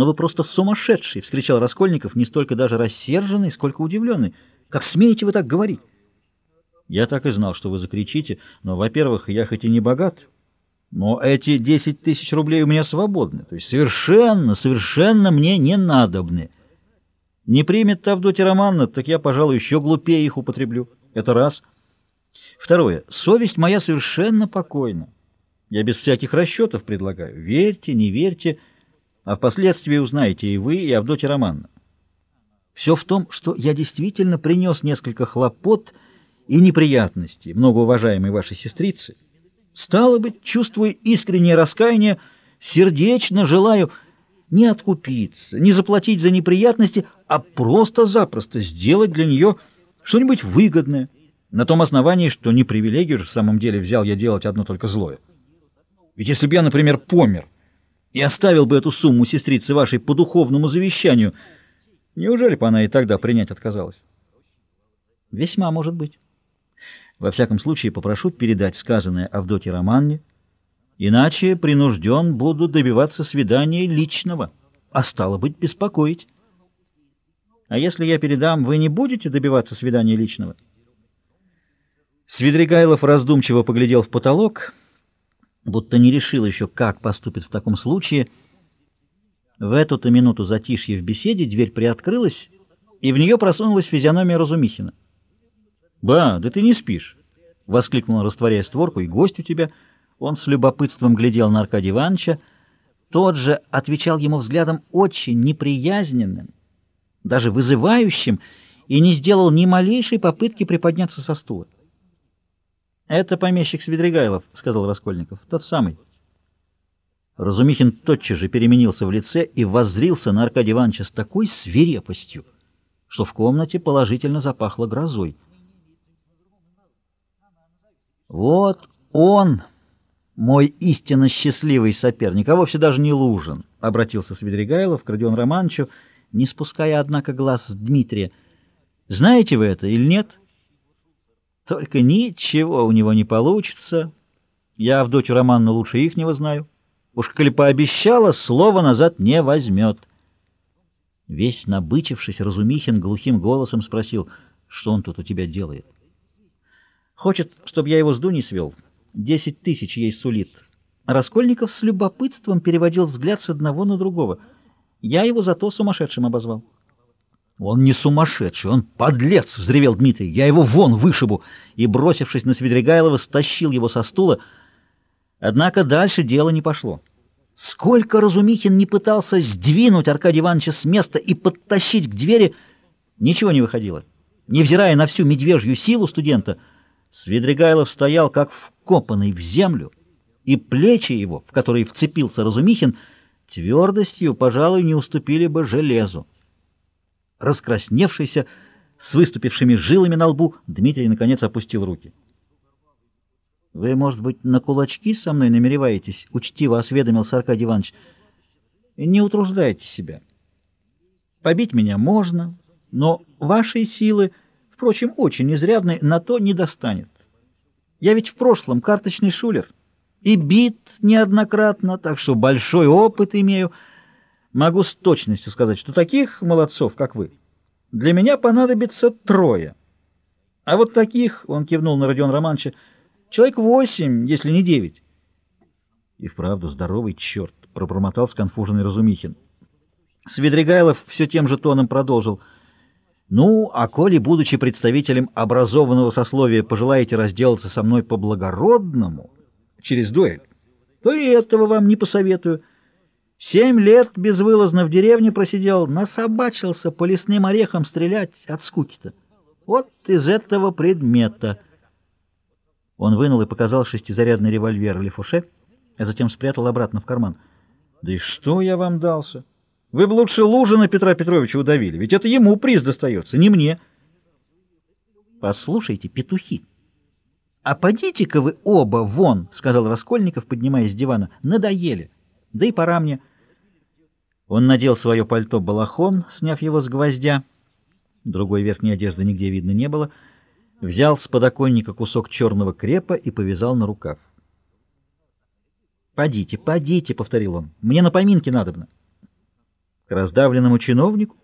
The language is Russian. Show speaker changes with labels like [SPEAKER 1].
[SPEAKER 1] Но вы просто сумасшедший! — вскричал Раскольников, не столько даже рассерженный, сколько удивленный. Как смеете вы так говорить? Я так и знал, что вы закричите, но, во-первых, я хоть и не богат, но эти десять тысяч рублей у меня свободны, то есть совершенно, совершенно мне не надобны. Не примет Авдотья Романовна, так я, пожалуй, еще глупее их употреблю. Это раз. Второе. Совесть моя совершенно покойна. Я без всяких расчетов предлагаю. Верьте, не верьте, а впоследствии узнаете и вы, и Авдотья Романовна. Все в том, что я действительно принес несколько хлопот и неприятностей, многоуважаемой вашей сестрице. Стало быть, чувствуя искреннее раскаяние, сердечно желаю не откупиться, не заплатить за неприятности, а просто-запросто сделать для нее что-нибудь выгодное, на том основании, что не привилегию в самом деле взял я делать одно только злое. Ведь если бы я, например, помер и оставил бы эту сумму сестрице вашей по духовному завещанию, неужели бы она и тогда принять отказалась? Весьма может быть. Во всяком случае, попрошу передать сказанное Авдоте Романне, иначе принужден буду добиваться свидания личного, а стало быть, беспокоить. А если я передам, вы не будете добиваться свидания личного? Свидригайлов раздумчиво поглядел в потолок, будто не решил еще, как поступит в таком случае. В эту-то минуту затишье в беседе дверь приоткрылась, и в нее просунулась физиономия Разумихина. «Ба, да ты не спишь!» — воскликнул, растворяя створку, — «и гость у тебя». Он с любопытством глядел на Аркадия Ивановича. Тот же отвечал ему взглядом очень неприязненным, даже вызывающим, и не сделал ни малейшей попытки приподняться со стула. «Это помещик Свидригайлов», — сказал Раскольников, — «тот самый». Разумихин тотчас же переменился в лице и воззрился на Аркадия Ивановича с такой свирепостью, что в комнате положительно запахло грозой. Вот он, мой истинно счастливый соперник, а вовсе даже не Лужин, — обратился Свидригайлов к Родиону Романовичу, не спуская, однако, глаз с Дмитрия. Знаете вы это или нет? Только ничего у него не получится. Я в дочь Романну лучше ихнего знаю. Уж коли пообещала, слово назад не возьмет. Весь набычившись, Разумихин глухим голосом спросил, что он тут у тебя делает. — Хочет, чтобы я его с Дуней свел. Десять тысяч ей сулит. Раскольников с любопытством переводил взгляд с одного на другого. Я его зато сумасшедшим обозвал. «Он не сумасшедший, он подлец!» — взревел Дмитрий. «Я его вон вышибу!» И, бросившись на Свидригайлова, стащил его со стула. Однако дальше дело не пошло. Сколько Разумихин не пытался сдвинуть Аркадия Ивановича с места и подтащить к двери, ничего не выходило. Невзирая на всю медвежью силу студента — Свидригайлов стоял как вкопанный в землю, и плечи его, в которые вцепился Разумихин, твердостью, пожалуй, не уступили бы железу. Раскрасневшийся, с выступившими жилами на лбу, Дмитрий наконец опустил руки. — Вы, может быть, на кулачки со мной намереваетесь? — учтиво осведомился Аркадий Иванович. — Не утруждайте себя. Побить меня можно, но вашей силы впрочем, очень изрядный, на то не достанет. Я ведь в прошлом карточный шулер и бит неоднократно, так что большой опыт имею. Могу с точностью сказать, что таких молодцов, как вы, для меня понадобится трое. А вот таких, — он кивнул на Родион Романовича, — человек восемь, если не девять. И вправду здоровый черт, — пробормотал сконфуженный Разумихин. Свидригайлов все тем же тоном продолжил — ну, а коли, будучи представителем образованного сословия, пожелаете разделаться со мной по-благородному, через дуэль, то и этого вам не посоветую. Семь лет безвылазно в деревне просидел, насобачился по лесным орехам стрелять от скуки-то. Вот из этого предмета. Он вынул и показал шестизарядный револьвер Лефуше, а затем спрятал обратно в карман. «Да и что я вам дался?» Вы бы лучше Лужина Петра Петровича удавили, ведь это ему приз достается, не мне. Послушайте, петухи, а подите-ка вы оба вон, — сказал Раскольников, поднимаясь с дивана, — надоели, да и пора мне. Он надел свое пальто-балахон, сняв его с гвоздя, другой верхней одежды нигде видно не было, взял с подоконника кусок черного крепа и повязал на рукав. «Подите, подите», — повторил он, — «мне на поминки надобно». К раздавленному чиновнику?